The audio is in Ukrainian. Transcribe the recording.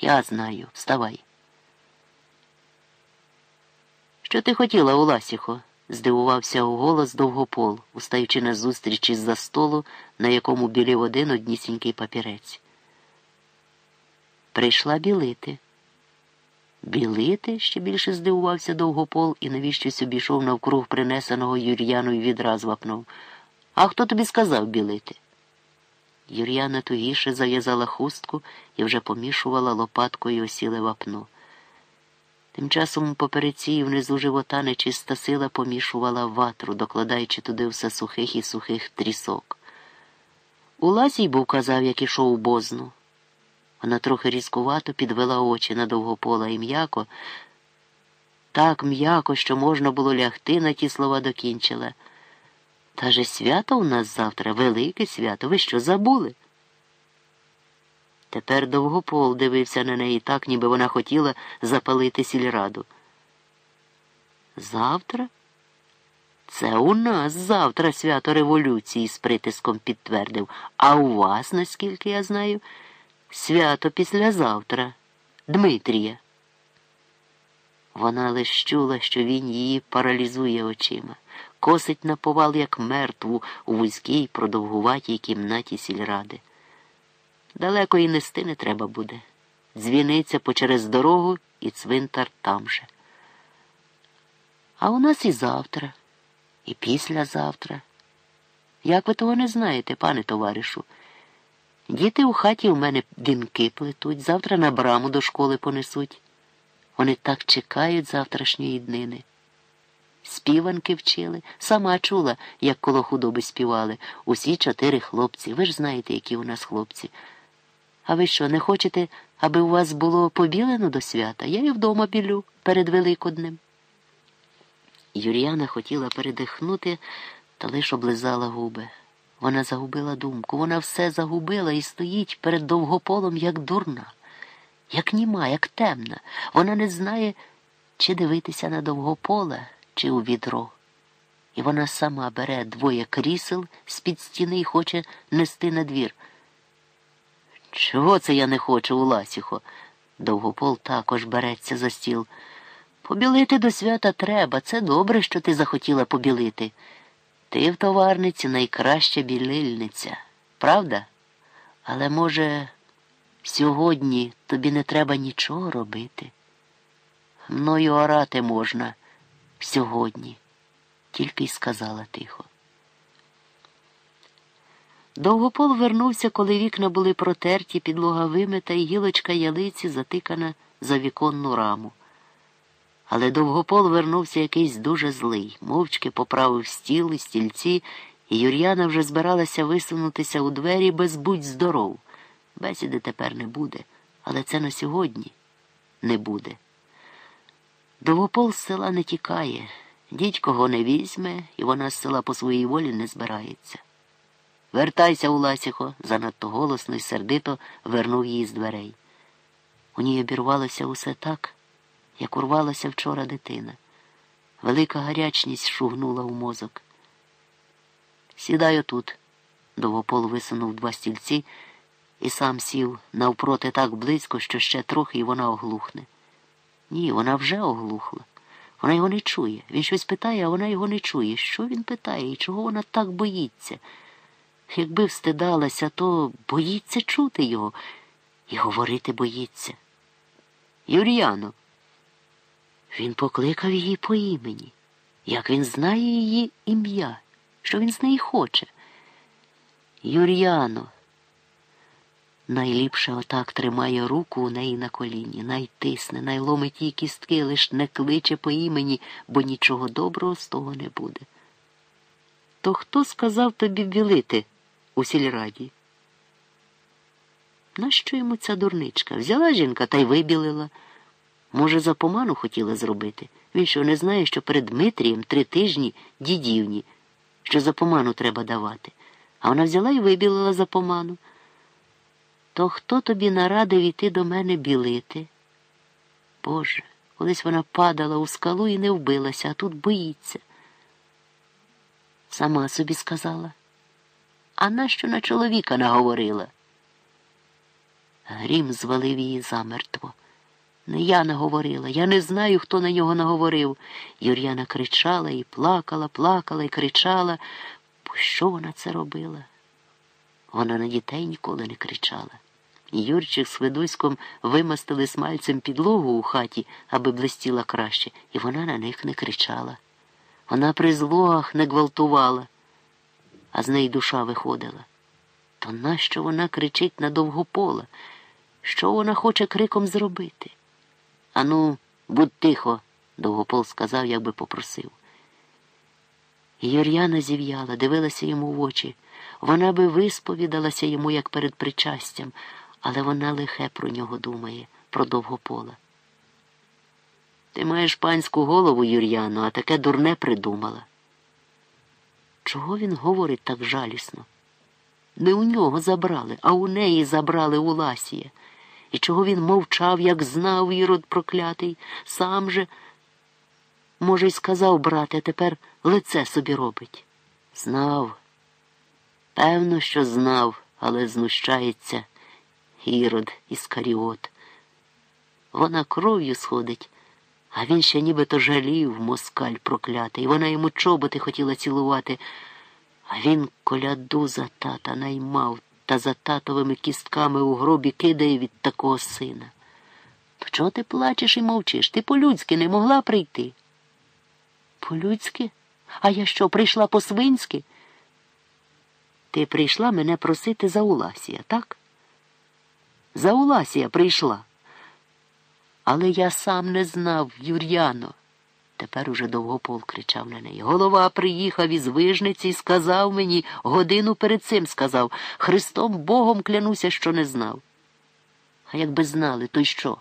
Я знаю, вставай. Що ти хотіла, Уласіхо? здивувався у голос довгопол, устаючи на зустріч із за столу, на якому білів один однісінький папірець. Прийшла білити. Білити? ще більше здивувався довгопол і навіщось обійшов навкруг принесеного Юр'яною відраз вапнув. А хто тобі сказав білити? Юр'яна тугіше зав'язала хустку і вже помішувала лопаткою осіле вапно. Тим часом попереці і внизу живота нечиста сила помішувала ватру, докладаючи туди все сухих і сухих трісок. У лазій був казав, як ішов бозну. Вона трохи різкувато підвела очі на довгопола і м'яко, так м'яко, що можна було лягти, на ті слова докінчила. Та же свято у нас завтра, велике свято, ви що забули? Тепер довгопол дивився на неї так, ніби вона хотіла запалити сільраду. Завтра? Це у нас завтра свято революції з притиском підтвердив, а у вас, наскільки я знаю, свято післязавтра, Дмитрія. Вона лиш чула, що він її паралізує очима, косить на повал, як мертву у вузькій продовгуватій кімнаті сільради. Далеко і нести не треба буде. Дзвіниця по через дорогу і цвинтар там же. А у нас і завтра, і післязавтра. Як ви того не знаєте, пане товаришу? Діти у хаті у мене динки плетуть, завтра на браму до школи понесуть. Вони так чекають завтрашньої днини. Співанки вчили, сама чула, як коло худоби співали. Усі чотири хлопці. Ви ж знаєте, які у нас хлопці. А ви що, не хочете, аби у вас було побілено до свята? Я і вдома білю перед Великоднем. Юріана хотіла передихнути, та лиш облизала губи. Вона загубила думку, вона все загубила і стоїть перед довгополом, як дурна, як німа, як темна. Вона не знає, чи дивитися на довгополе, чи у відро. І вона сама бере двоє крісел з-під стіни і хоче нести на двір. Чого це я не хочу, Уласіхо? Довгопол також береться за стіл. Побілити до свята треба. Це добре, що ти захотіла побілити. Ти в товарниці найкраща білильниця, правда? Але, може, сьогодні тобі не треба нічого робити. Мною орати можна сьогодні, тільки й сказала тихо. Довгопол вернувся, коли вікна були протерті, підлога вимита і гілочка ялиці затикана за віконну раму. Але довгопол вернувся якийсь дуже злий, мовчки поправив стіл і стільці, і Юр'яна вже збиралася висунутися у двері без будь здоров. Бесіди тепер не буде, але це на сьогодні не буде. Довгопол з села не тікає, дідько го не візьме, і вона з села по своїй волі не збирається. Вертайся, Уласіхо, занадто голосно і сердито вернув її з дверей. У ній обірвалося усе так, як урвалася вчора дитина. Велика гарячність шугнула у мозок. Сідай отут, довгопол висунув два стільці і сам сів навпроти так близько, що ще трохи і вона оглухне. Ні, вона вже оглухла. Вона його не чує. Він щось питає, а вона його не чує. Що він питає і чого вона так боїться? Якби встидалася, то боїться чути його і говорити боїться. Юріано. Він покликав її по імені, як він знає її ім'я, що він з неї хоче. Юріано. Найліпше отак тримає руку у неї на коліні, найтисне, найломить її кістки, лиш не кличе по імені, бо нічого доброго з того не буде. То хто сказав тобі білити? у сільраді. Нащо йому ця дурничка? Взяла жінка та й вибілила. Може, за поману хотіла зробити. Він що не знає, що перед Дмитрієм три тижні дідівні, що за поману треба давати. А вона взяла і вибілила за поману. То хто тобі нарадив іти до мене білити? Боже, колись вона падала у скалу і не вбилася, а тут боїться. Сама собі сказала. А нащо на чоловіка наговорила? Грім звалив її замертво. Не я наговорила, я не знаю, хто на нього наговорив. Юр'яна кричала і плакала, плакала і кричала. Що вона це робила? Вона на дітей ніколи не кричала. Юрчик з Ведуськом вимастили смальцем підлогу у хаті, аби блистіла краще, і вона на них не кричала. Вона при злогах не гвалтувала, а з неї душа виходила. То нащо вона кричить на довгопола? Що вона хоче криком зробити? Ану, будь тихо, довгопол сказав, як би попросив. Юр'яна зів'яла, дивилася йому в очі. Вона би висповідалася йому, як перед причастям, але вона лихе про нього думає, про довгопола. Ти маєш панську голову, Юр'яно, а таке дурне придумала. Чого він говорить так жалісно? Не у нього забрали, а у неї забрали у Ласія. І чого він мовчав, як знав ірод проклятий, сам же, може, й сказав брате, тепер лице собі робить. Знав. Певно, що знав, але знущається Ірод Іскаріот. Вона кров'ю сходить, а він ще нібито жалів москаль проклятий. Вона йому чоботи хотіла цілувати, а він коляду за тата наймав та за татовими кістками у гробі кидає від такого сина. То чого ти плачеш і мовчиш? Ти по-людськи не могла прийти? По-людськи? А я що, прийшла по-свинськи? Ти прийшла мене просити за Уласія, так? За Уласія прийшла. Але я сам не знав, Юр'яно. Тепер уже довгопол кричав на неї. Голова приїхав із вижниці і сказав мені, годину перед цим сказав, Христом Богом клянуся, що не знав. А якби знали, то й що?